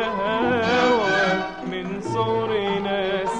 الهوى من صورنا صغرنا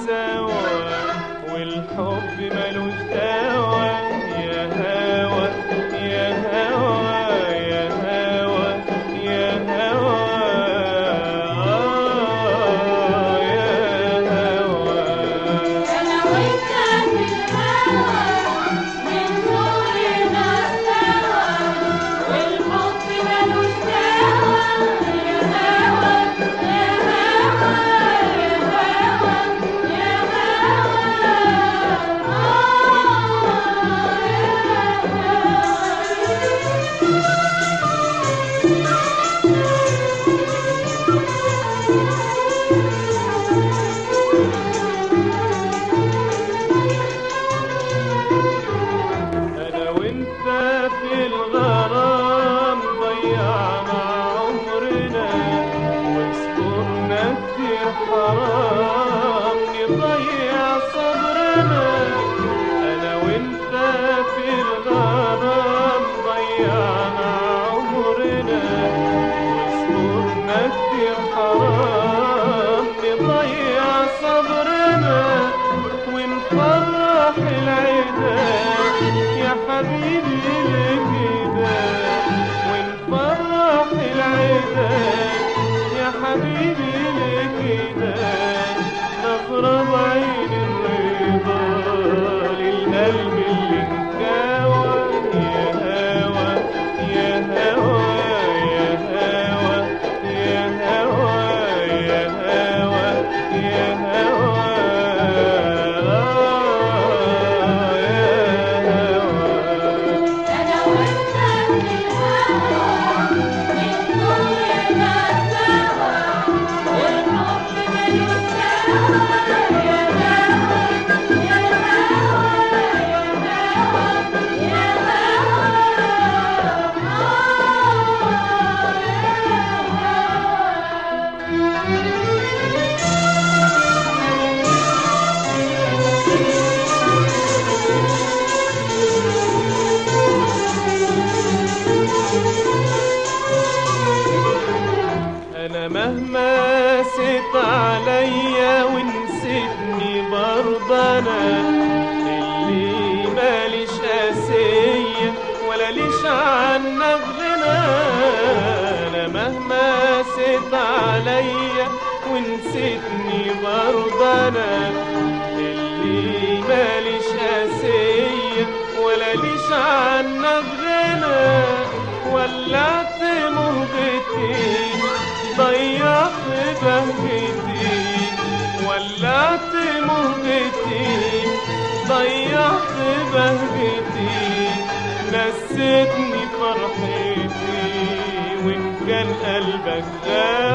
vida. داست عليا ونسيتني برضه أنا اللي ماليش قاسية ولا ليش عنك غنى أنا مهما ست عليا ونسيتني برضه أنا اللي ماليش قاسية ولا ليش عنك بهجتي فرحتي وإن كان قلبك قال